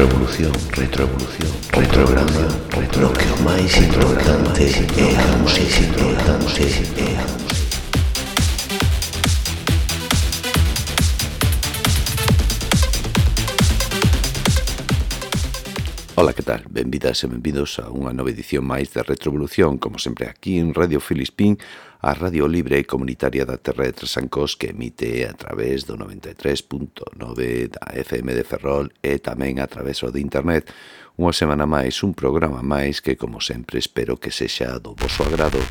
retroevolución, retroevolución, retrogradación, retro, lo que más importante es la música, la música, la música. Ola, que tal? Benvidas e benvidos a unha nova edición máis de Retrovolución, como sempre aquí en Radio Filispín, a radio libre e comunitaria da Terra de Tresancos que emite a través do 93.9 da FM de Ferrol e tamén a través de internet. Unha semana máis, un programa máis que, como sempre, espero que sexa do vosso agrado.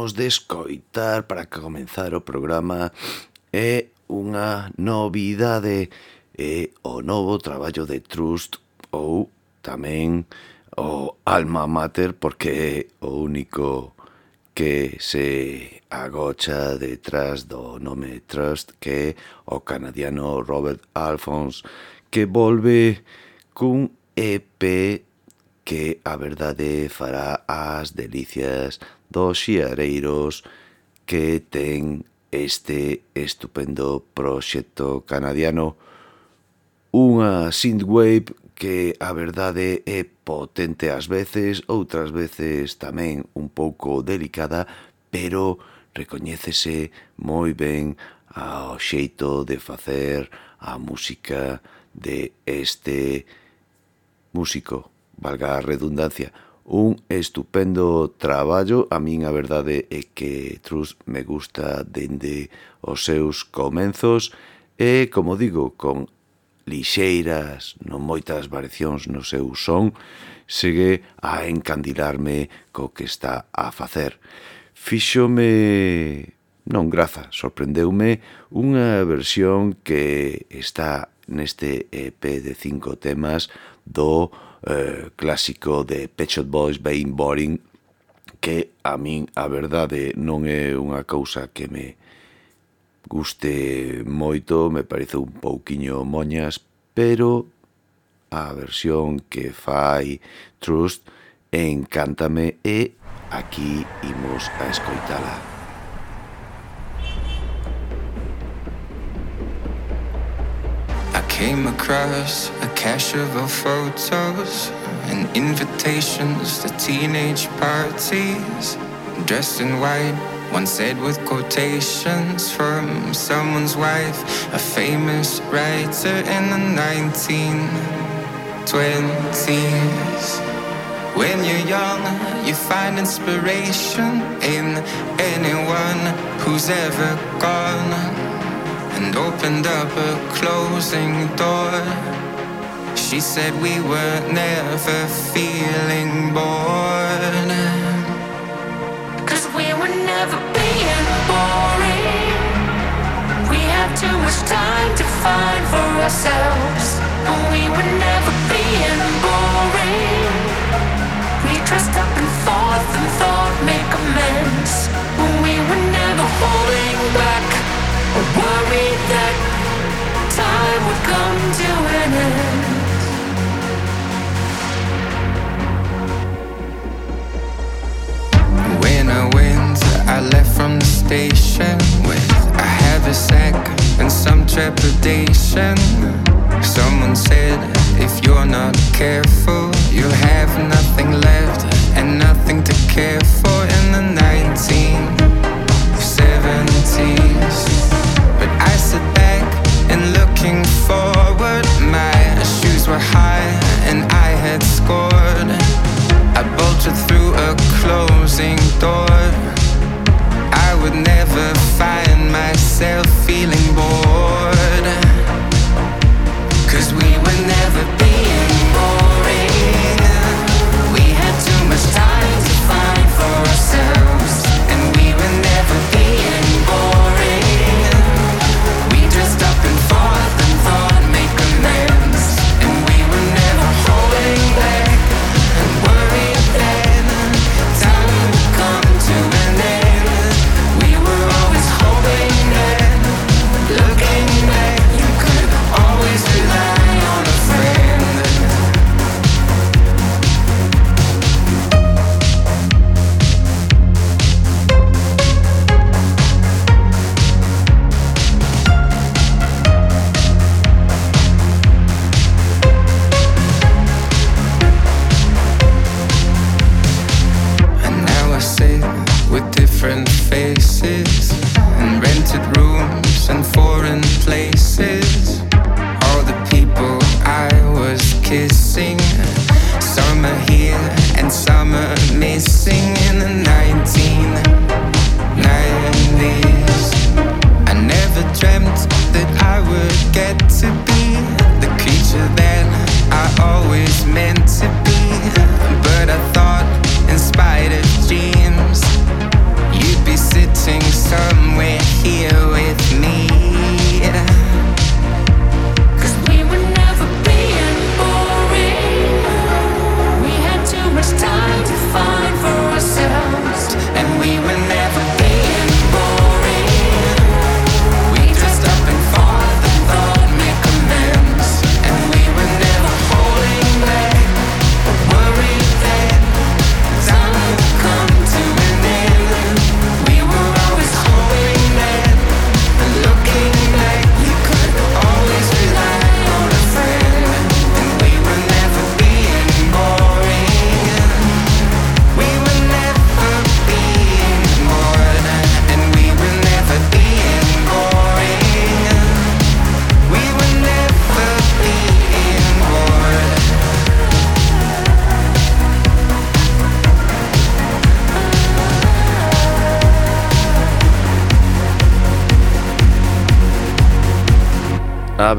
acabamos de escoitar para comenzar o programa. É unha novidade é o novo traballo de Trust ou tamén o Alma Mater porque é o único que se agocha detrás do nome Trust que é o canadiano Robert Alphonse que volve cun EP que a verdade fará as delicias dos xiareiros que ten este estupendo proxecto canadiano. Unha synthwave que a verdade é potente ás veces, outras veces tamén un pouco delicada, pero recoñécese moi ben ao xeito de facer a música de este músico valga a redundancia, un estupendo traballo. A min a verdade é que Trus me gusta dende os seus comenzos e, como digo, con lixeiras, non moitas variacións no seu son, segue a encandilarme co que está a facer. Fíxome, non graza, sorprendeume unha versión que está neste EP de cinco temas do eh, clásico de Pet Shop Boys, Being Boring, que a min a verdade non é unha cousa que me guste moito, me parece un pouquiño moñas, pero a versión que fai Trust encántame e aquí imos a escoitala. Came across a cache of old photos and invitations to teenage parties dressed in white One said with quotations from someone's wife, a famous writer in the 1920s. When you're young, you find inspiration in anyone who's ever gone and opened up a closing door. She said we were never feeling bored Cause we were never being boring. We have too much time to find for ourselves, and we were never being boring. We dressed up and forth and thought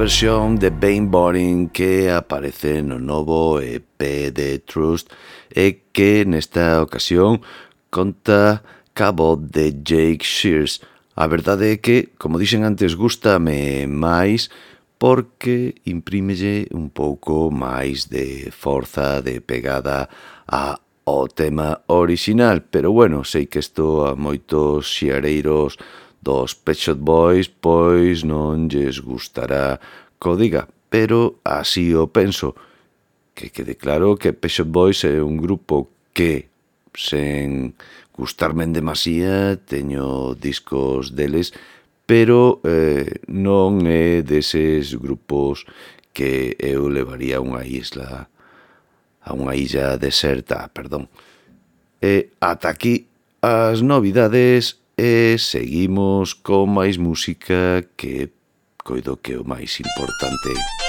versión de Bane Boring que aparece no novo EP de Trust e que nesta ocasión conta cabo de Jake Shears. A verdade é que, como dixen antes, gustame máis porque imprímelle un pouco máis de forza, de pegada a ao tema orixinal, pero bueno, sei que isto a moitos xeareiros dos Pet Shop Boys pois non lles gustará co diga, pero así o penso. Que quede claro que Pet Shop Boys é un grupo que, sen gustarme en demasía, teño discos deles, pero eh, non é deses grupos que eu levaría a unha isla a unha illa deserta, perdón. E ata aquí as novidades E seguimos con máis música que coido que o máis importante.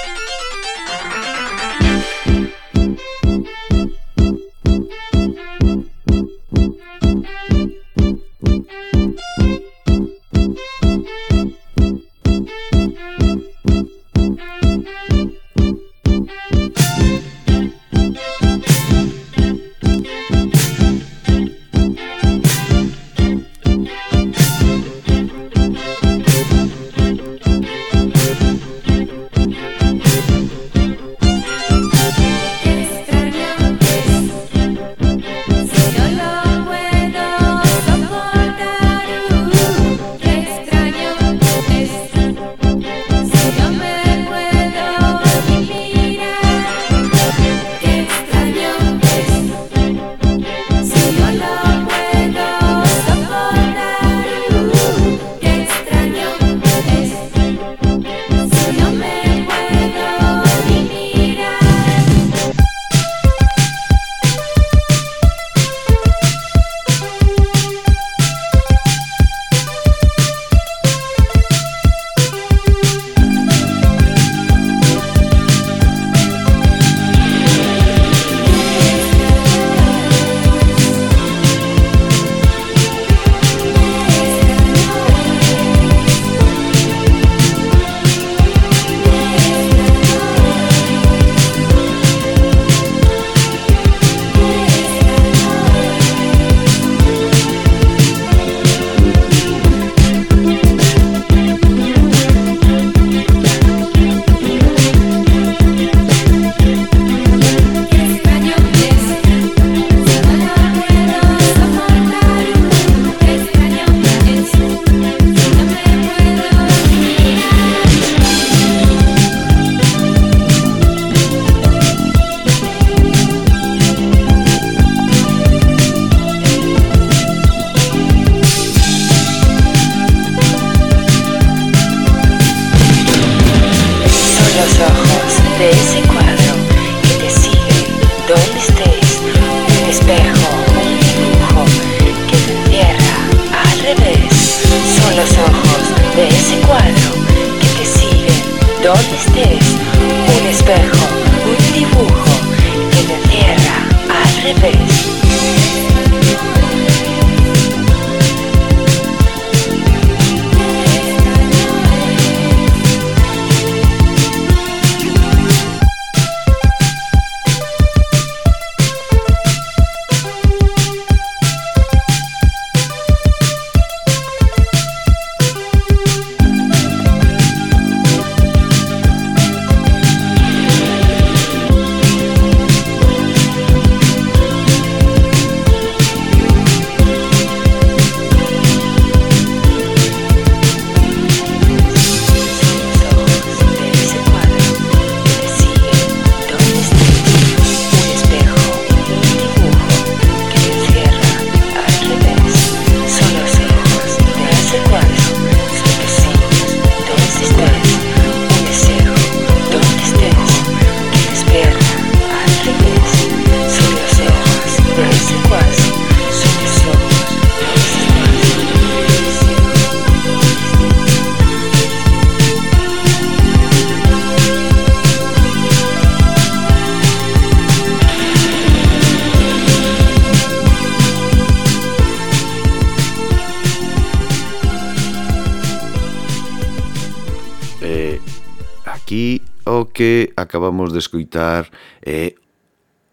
que acabamos de escoitar é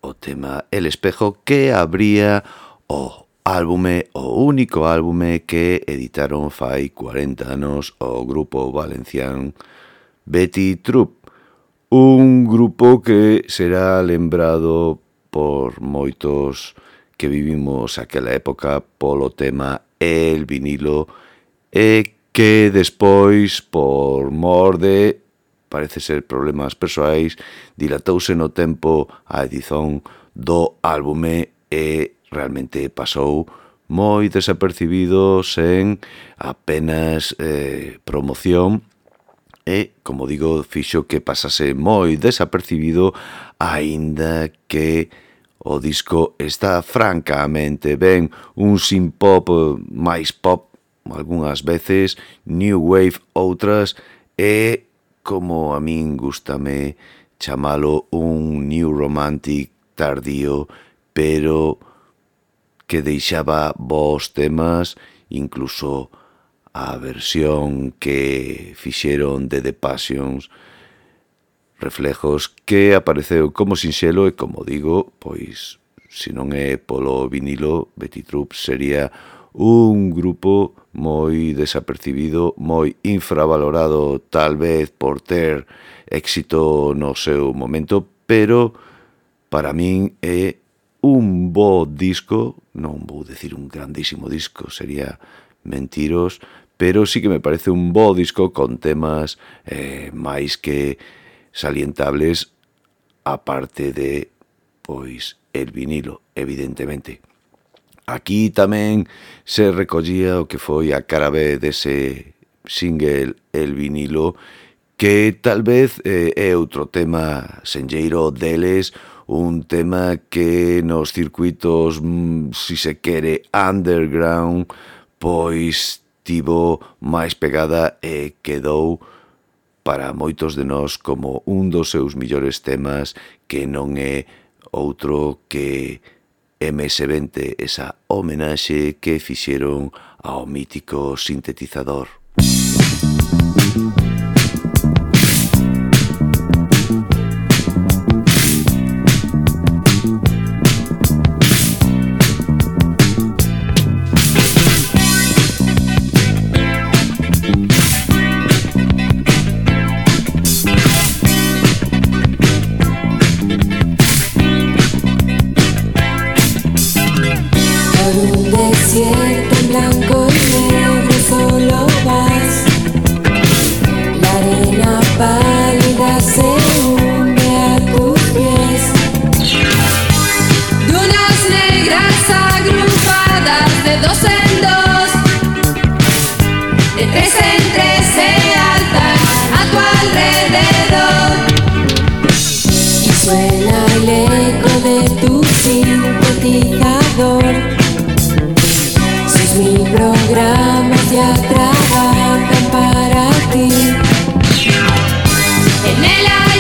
o tema El Espejo que abría o álbume, o único álbume que editaron fai 40 anos o grupo valencián Betty Troop, un grupo que será lembrado por moitos que vivimos aquela época polo tema El vinilo e que despois, por mor de parece ser problemas persoais, dilatouse no tempo a edición do álbume e realmente pasou moi desapercibido sen apenas eh, promoción. E, como digo, fixo que pasase moi desapercibido aínda que o disco está francamente ben un sin pop eh, máis pop algunhas veces, new wave outras e como a min gustame chamalo un New Romantic tardío, pero que deixaba vos temas, incluso a versión que fixeron de The Passions, reflejos que apareceu como sinxelo e, como digo, pois, se non é polo vinilo, Betty Troop sería un grupo moi desapercibido, moi infravalorado tal vez por ter éxito no seu momento, pero para min é un bo disco, non vou decir un grandísimo disco, sería mentiros, pero sí que me parece un bo disco con temas eh, máis que salientables aparte de pois el vinilo, evidentemente. Aquí tamén se recollía o que foi a cara B dese single El vinilo que tal vez eh, é outro tema senlleiro deles, un tema que nos circuitos, mm, si se quere, underground, pois tivo máis pegada e quedou para moitos de nós como un dos seus millores temas que non é outro que MS-20 esa homenaxe que fixeron ao mítico sintetizador. Música Mil programas ya trabajan para ti. En él hay.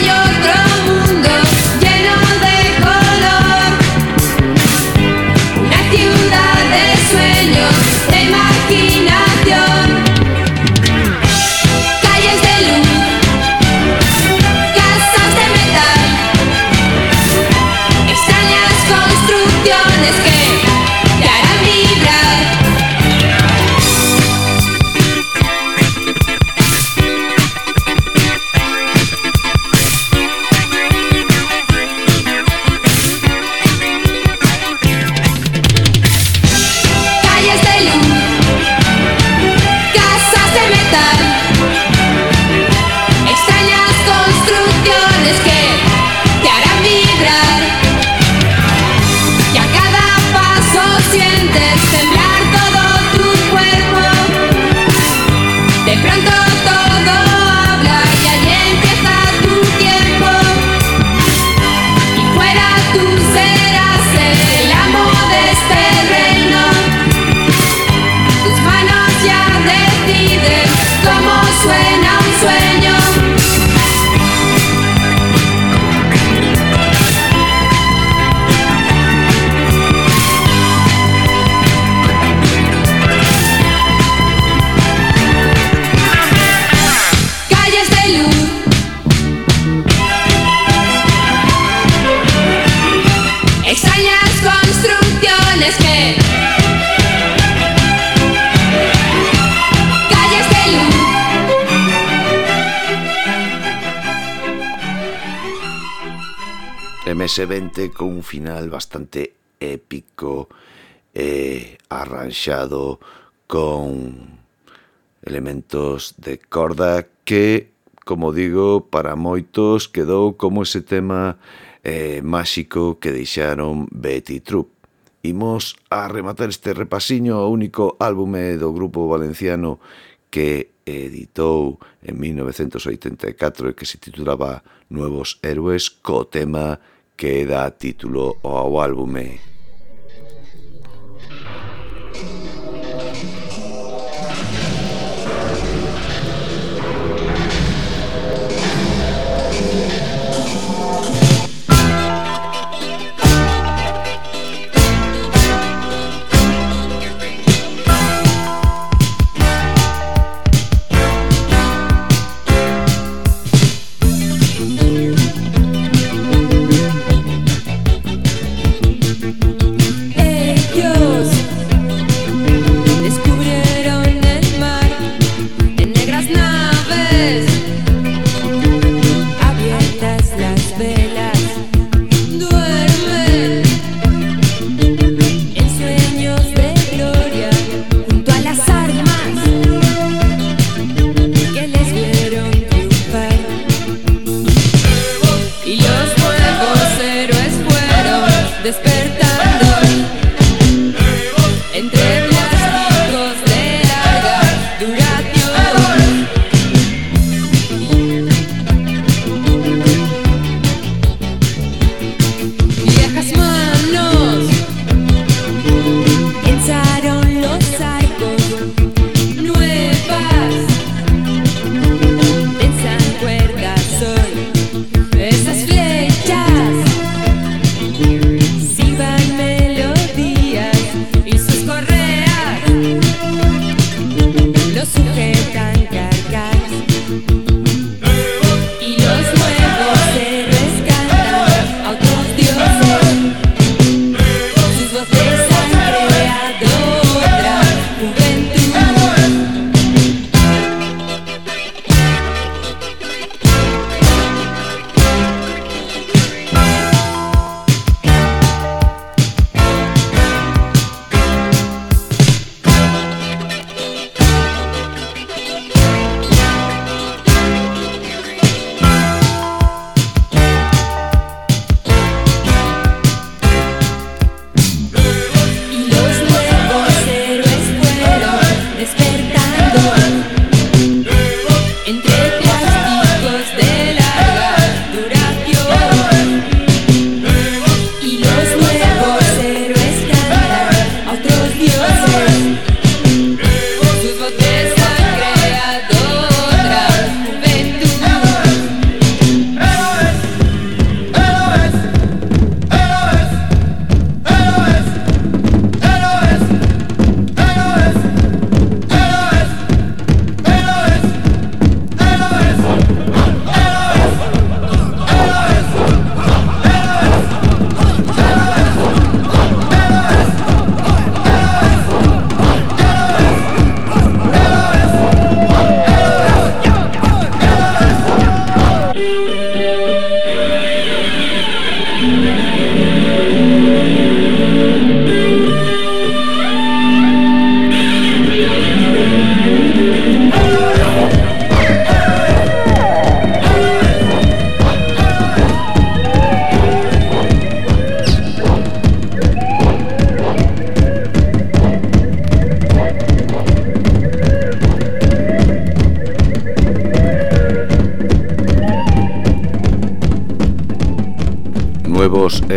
2020 con un final bastante épico, eh, arranxado con elementos de corda que, como digo, para moitos quedou como ese tema eh, máxico que deixaron Betty Troop. Imos a rematar este repasiño ao único álbume do grupo valenciano que editou en 1984 e que se titulaba Nuevos Héroes co tema que dá título ao álbume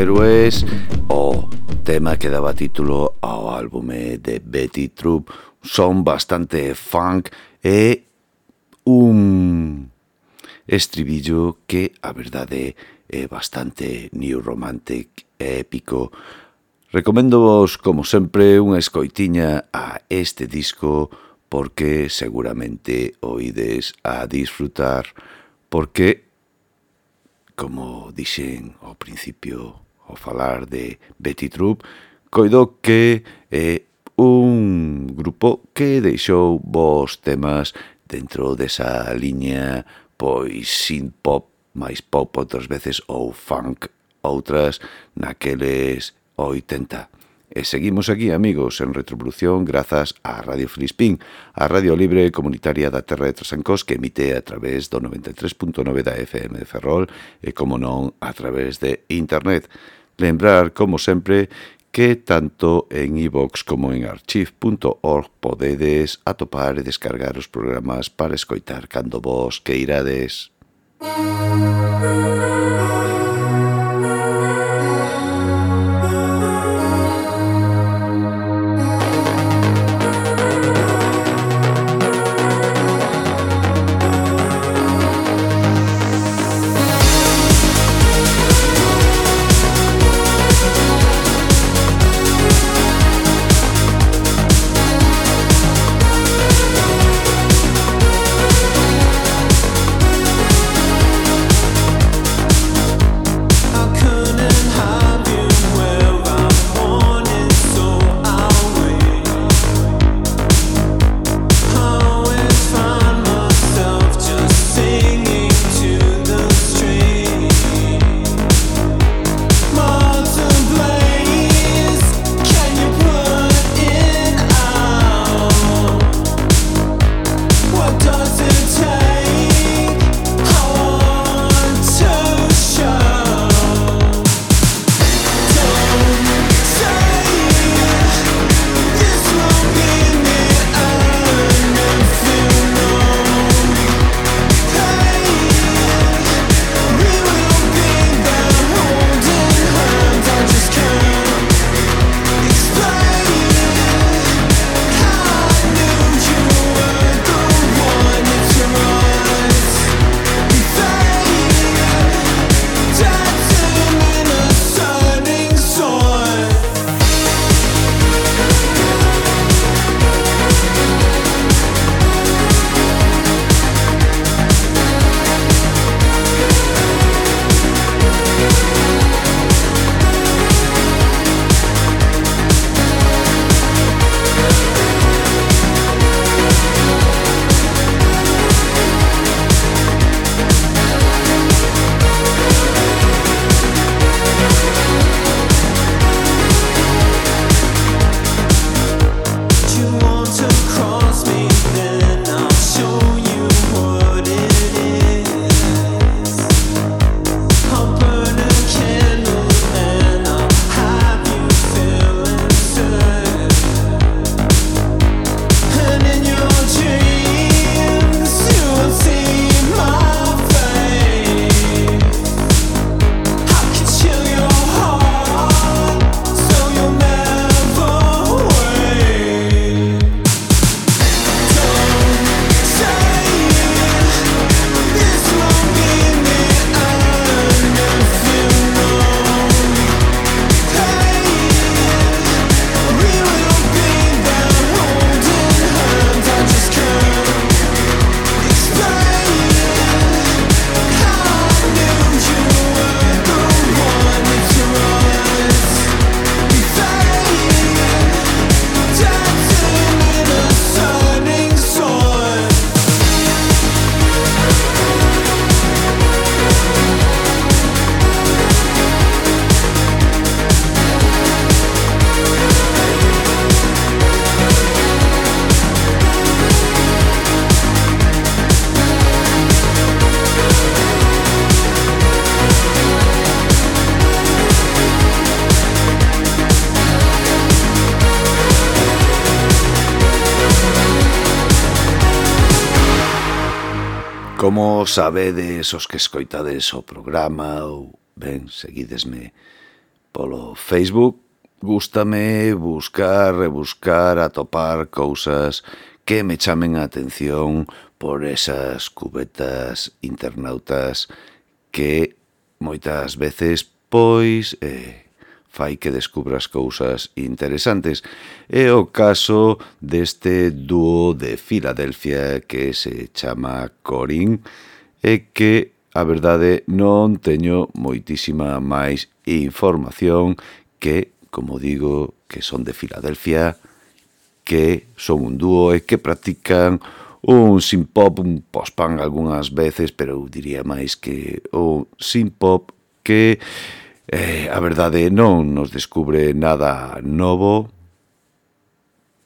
Héroes o tema que daba título ao álbume de Betty Troop. Son bastante funk e un estribillo que a verdade é bastante new romantic e épico. Recomendo vos, como sempre, unha escoitiña a este disco porque seguramente oides a disfrutar porque, como dixen ao principio, ao falar de Betty Troop, coido que é un grupo que deixou bons temas dentro desa liña pois synth pop, máis pop outras veces ou funk outras naqueles 80. E seguimos aquí, amigos, en Retrovolución grazas a Radio Filispín, a radio libre comunitaria da Terra de Trasancos que emite a través do 93.9 da FM de Ferrol e, como non, a través de Internet. Lembrar, como sempre, que tanto en iVox como en archive.org podedes atopar e descargar os programas para escoitar cando vos que irades. Música sabedes os que escoitades o programa ou ben seguidesme polo Facebook. Gústame buscar, rebuscar, atopar cousas que me chamen a atención por esas cubetas internautas que moitas veces pois eh, fai que descubras cousas interesantes. É o caso deste dúo de Filadelfia que se chama Corín, é que, a verdade, non teño moitísima máis información que, como digo, que son de Filadelfia, que son un dúo e que practican un synth-pop, un post-punk algunhas veces, pero eu diría máis que un synth-pop que, eh, a verdade, non nos descubre nada novo,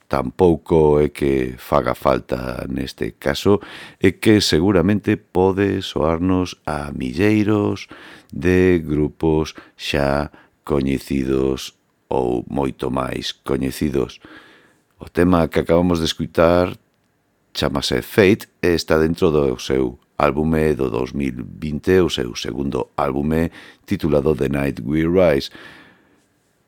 tampouco é que faga falta neste caso é que seguramente pode soarnos a milleiros de grupos xa coñecidos ou moito máis coñecidos. O tema que acabamos de escutar chamase Fate e está dentro do seu álbume do 2020, o seu segundo álbume titulado The Night We Rise.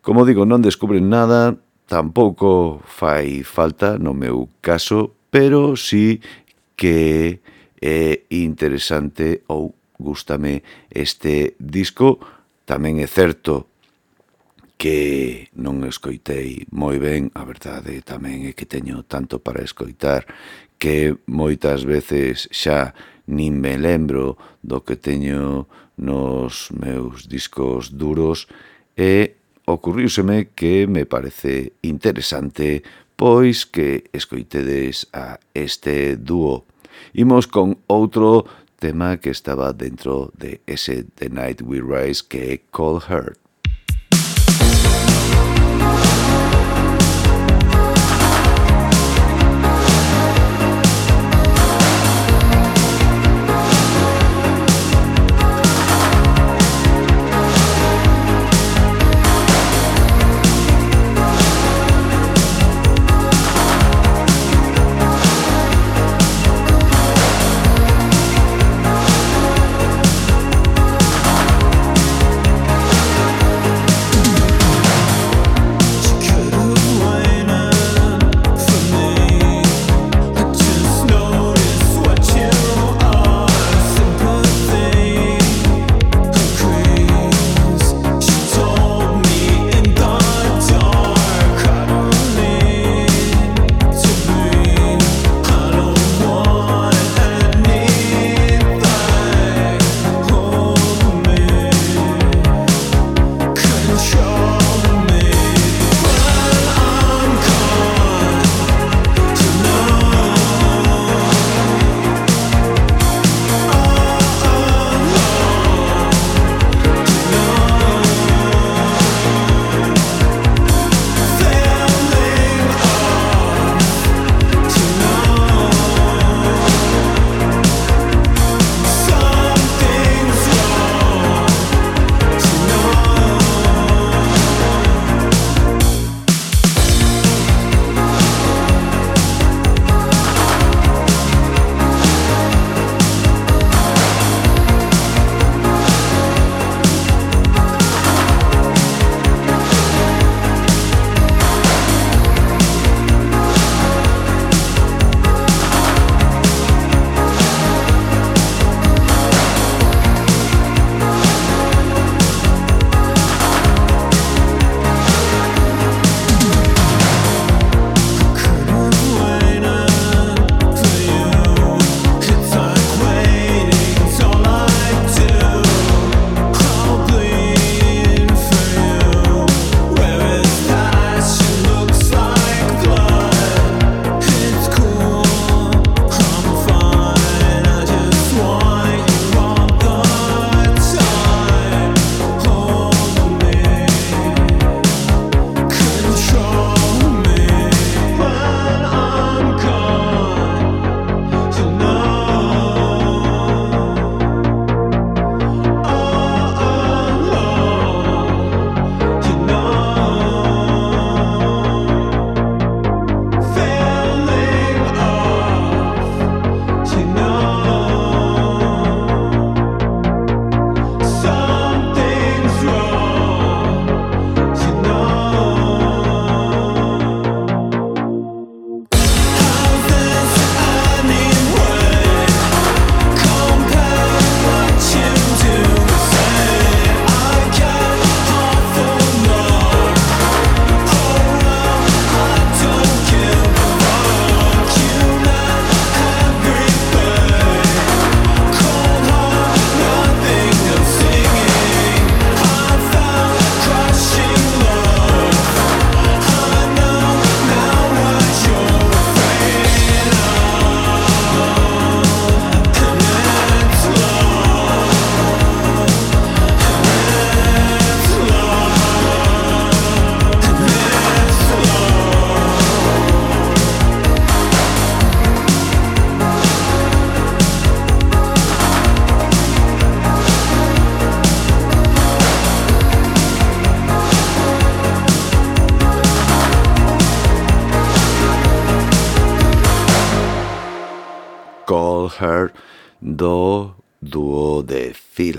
Como digo, non descubren nada, tampouco fai falta no meu caso, pero sí que é interesante ou gustame este disco. Tamén é certo que non escoitei moi ben, a verdade tamén é que teño tanto para escoitar que moitas veces xa nin me lembro do que teño nos meus discos duros e ocurriuseme que me parece interesante pois que escoitedes a este dúo. Imos con outro tema que estaba dentro de ese The Night We Rise que é Cold Heart.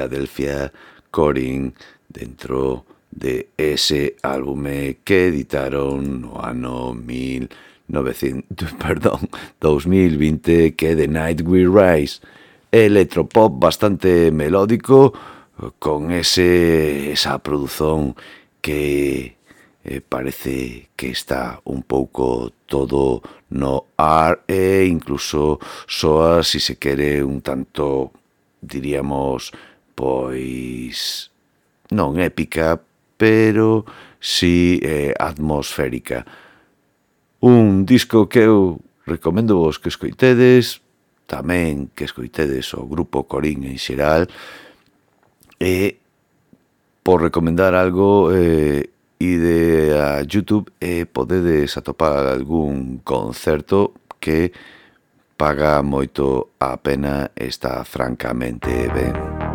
De Filadelfia Corin dentro de ese álbume que editaron no ano 1900, perdón, 2020 que The Night We Rise. Electropop bastante melódico con ese esa produción que eh, parece que está un pouco todo no ar e incluso soa, si se quere, un tanto, diríamos, pois non épica, pero si eh, atmosférica. Un disco que eu recomendo vos que escoitedes, tamén que escoitedes o grupo Corín en xeral, e por recomendar algo eh, ide a Youtube e eh, podedes atopar algún concerto que paga moito a pena está francamente ben.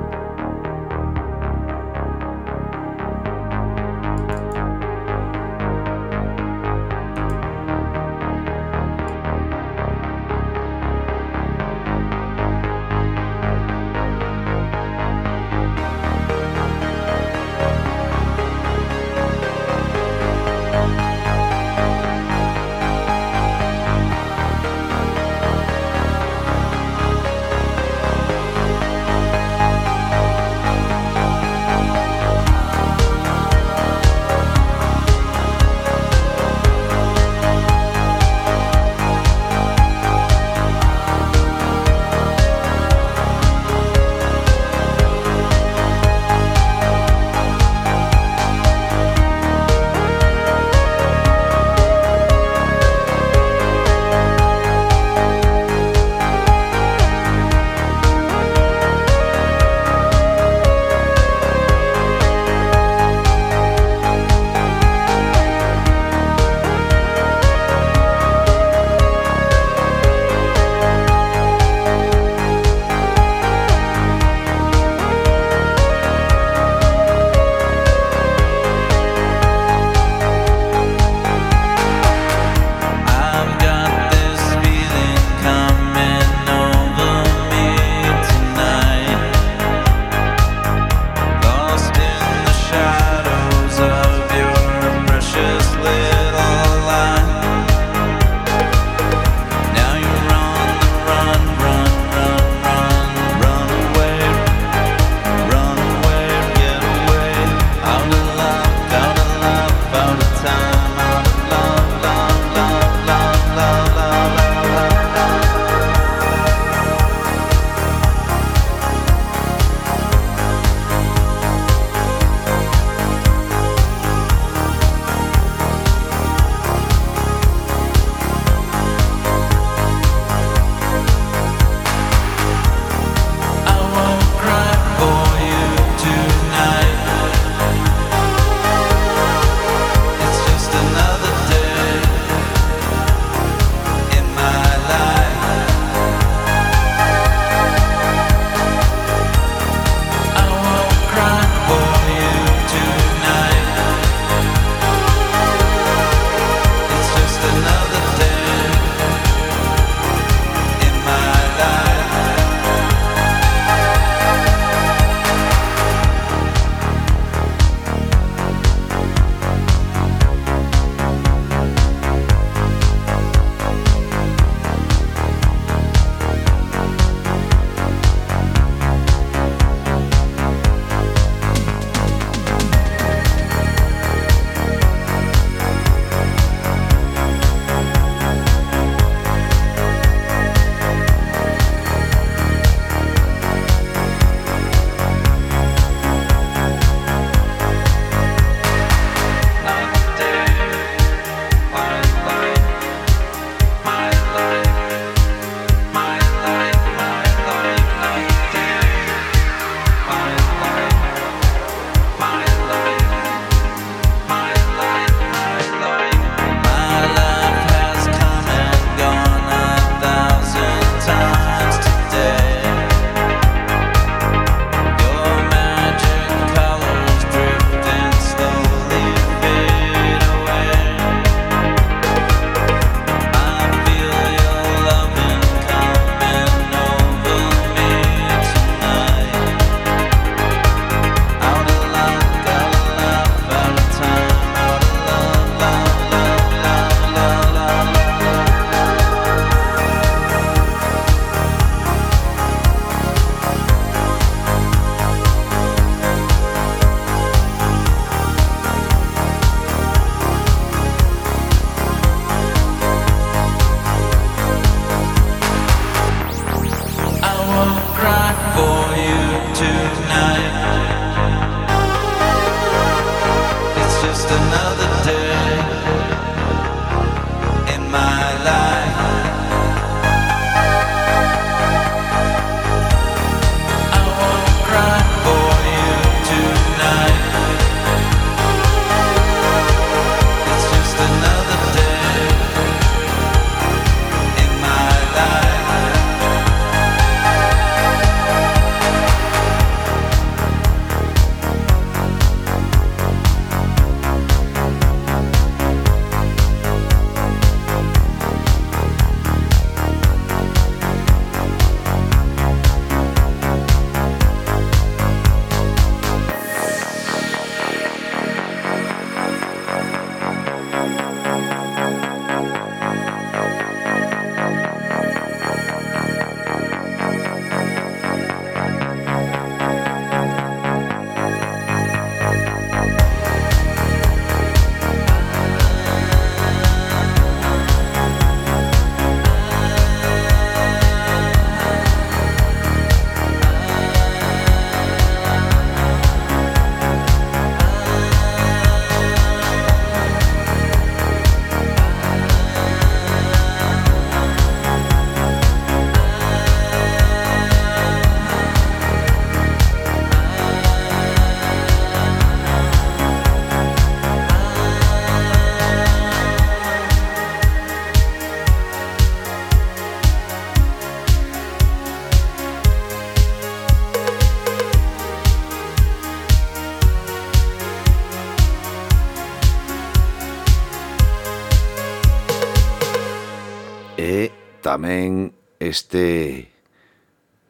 tamén este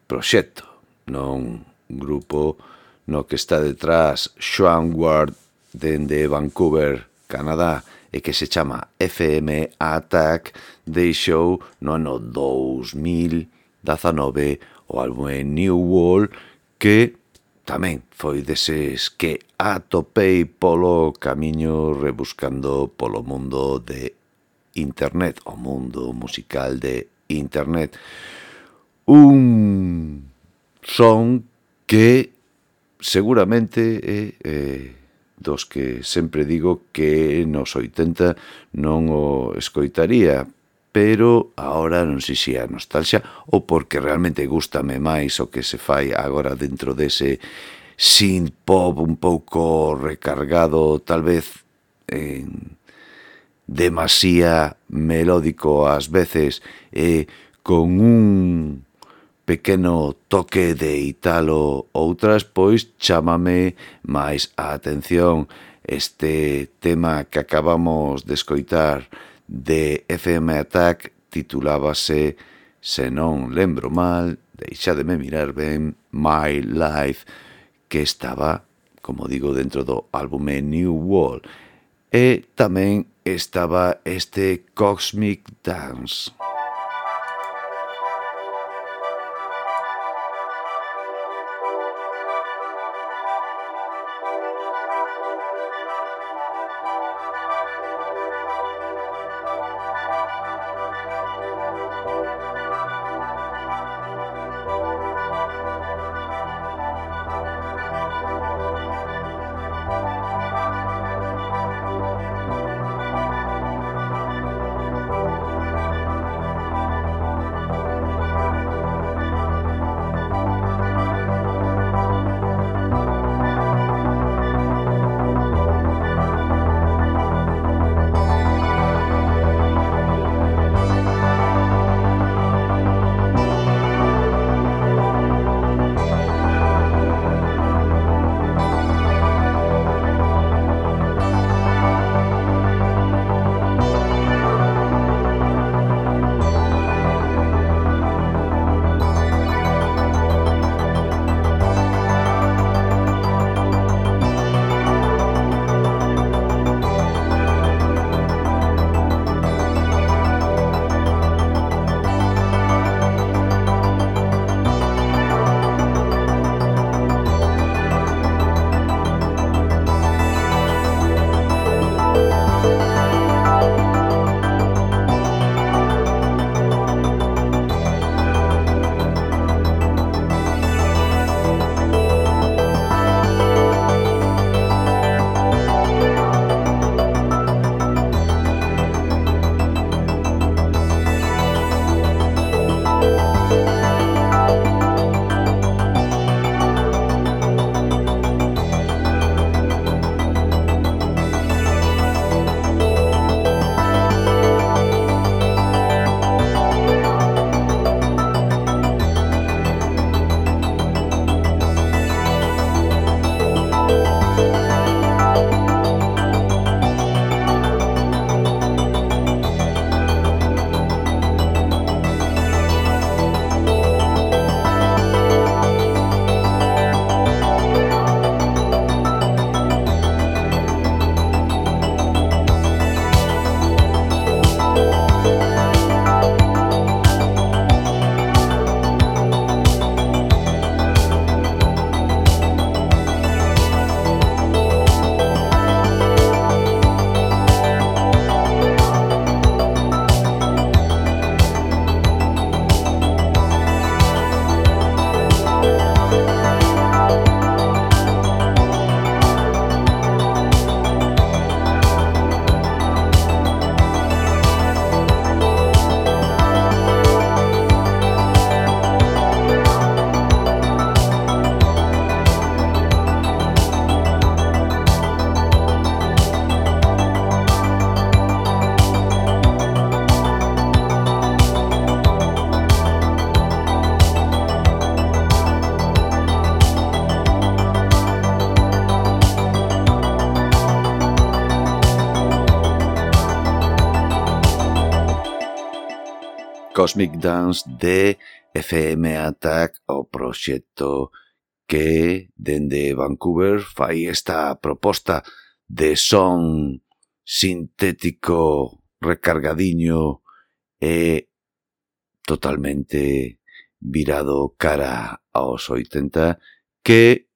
proxecto, non grupo no que está detrás Sean Ward dende Vancouver, Canadá, e que se chama FM Attack, deixou no ano 2019 o álbum New Wall, que tamén foi deses que atopei polo camiño rebuscando polo mundo de internet, o mundo musical de Internet. Un son que seguramente é eh, dos que sempre digo que nos 80 non o escoitaría, pero agora non sei se é a nostalgia ou porque realmente gustame máis o que se fai agora dentro dese synth pop un pouco recargado, tal vez en demasía melódico ás veces e con un pequeno toque de italo outras, pois chámame máis a atención este tema que acabamos de escoitar de FM Attack titulábase, se non lembro mal, deixademe mirar ben, My Life, que estaba, como digo, dentro do álbume New World. E tamén estaba este Cosmic Dance. Cosmic Dance de FM Attack, o proxecto que dende Vancouver fai esta proposta de son sintético recargadiño e totalmente virado cara aos 80 que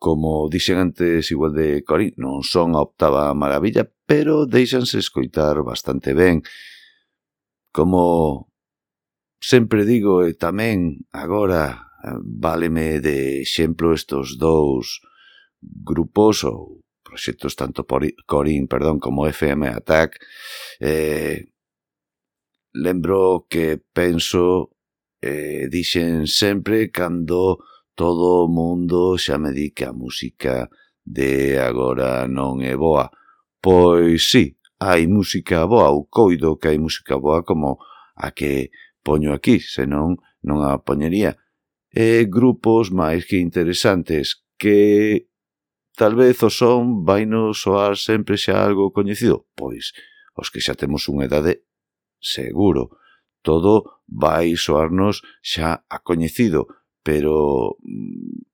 como dixen antes igual de Corín non son a octava maravilla pero deixanse escoitar bastante ben. Como sempre digo e tamén agora eh, váleme de exemplo estos dous grupos ou proxectos tanto por Corín, perdón, como FM Attack, eh, lembro que penso eh, dixen sempre cando todo o mundo xa me di que a música de agora non é boa. Pois sí, hai música boa ou coido que hai música boa como a que poño aquí, senón non a poñería. E grupos máis que interesantes que tal vez o son vai no soar sempre xa algo coñecido. Pois, os que xa temos unha idade seguro. Todo vai soarnos xa a coñecido, pero mm,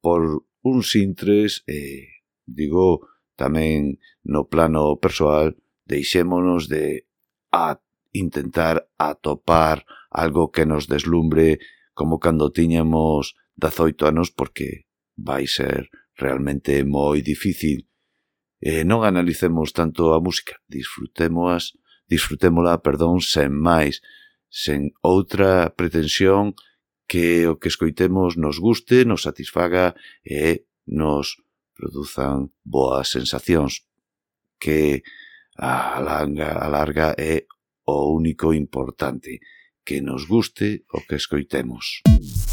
por un sintres eh, digo, Tamén no plano persoal deixémonos de a intentar atopar algo que nos deslumbre como cando tiñamos 18 anos porque vai ser realmente moi difícil. E non analicemos tanto a música, disfrutémoas, disfrutémola, perdón, sen máis, sen outra pretensión que o que escoitemos nos guste, nos satisfaga e nos produzan boas sensacións, que a larga, a larga é o único importante, que nos guste o que escoitemos. Música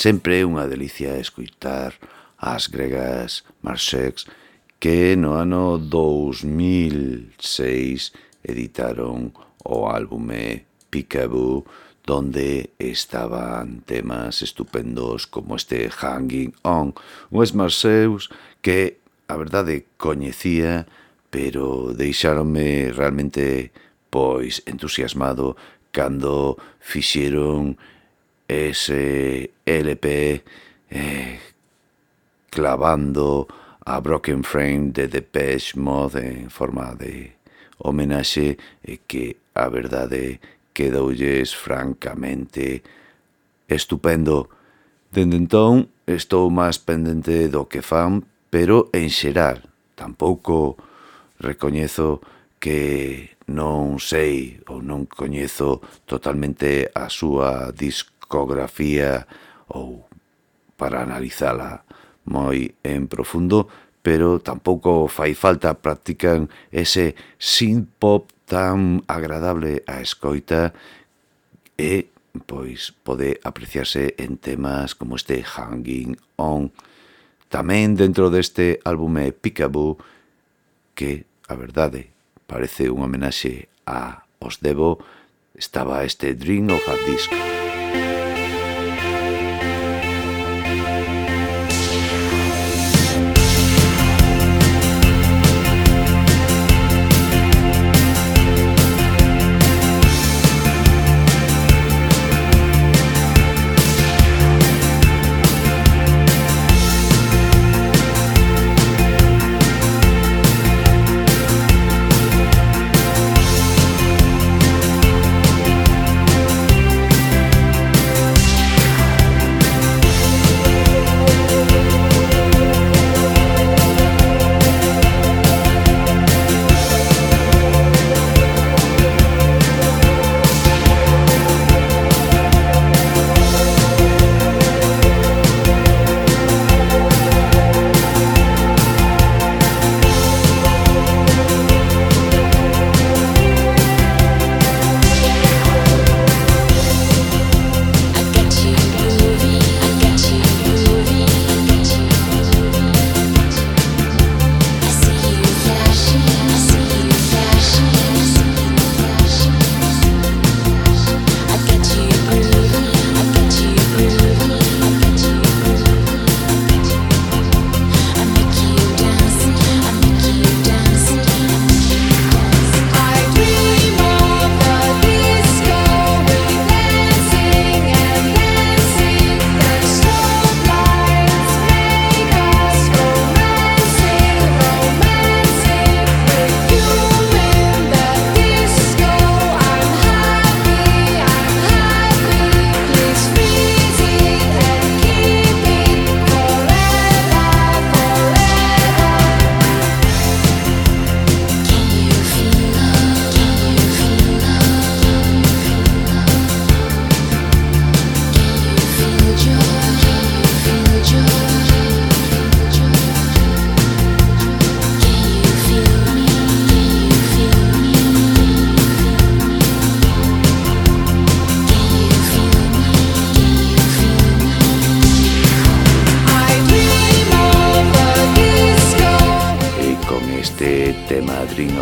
Sempre é unha delicia escutar as gregas Marsex que no ano 2006 editaron o álbume Peekaboo donde estaban temas estupendos como este Hanging On, un Marseus que a verdade coñecía, pero deixaronme realmente pois entusiasmado cando fixeron ese LP eh, clavando a Broken Frame de Depeche Mode en forma de homenaxe e que a verdade quedoulles francamente estupendo. Dende entón estou máis pendente do que fan, pero en xeral tampouco recoñezo que non sei ou non coñezo totalmente a súa disco discografía ou para analizala moi en profundo, pero tampouco fai falta practican ese synth pop tan agradable a escoita e pois pode apreciarse en temas como este Hanging On. Tamén dentro deste álbume Peekaboo que, a verdade, parece un homenaxe a Os Devo, estaba este Dream of a Disco.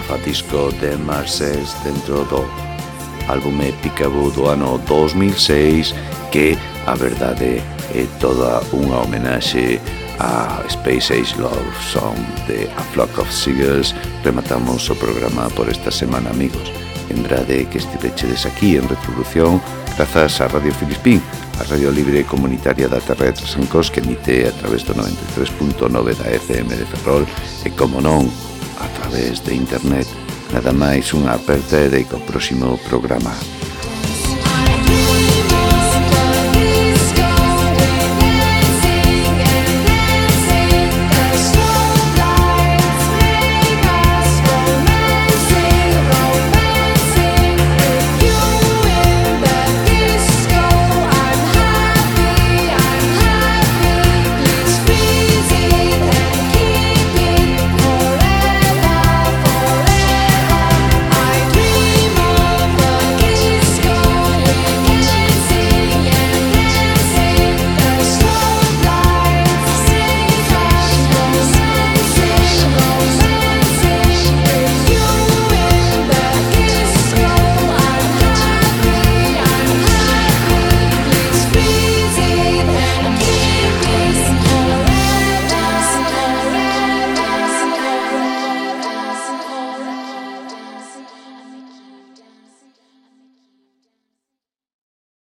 fa disco de Marses dentro do álbume Picaboo do ano 2006 que a verdade é toda unha homenaxe a Space Age Love Song de A Flock of Seagulls. Rematamos o programa por esta semana amigos. Lembrade que estivechedes aquí en Retribución grazas a Radio Filispín, a Radio Libre Comunitaria da Terra de Trasancos que emite a través do 93.9 da FM de Ferrol e como non a través de internet. Nada máis unha aperta e deico próximo programa.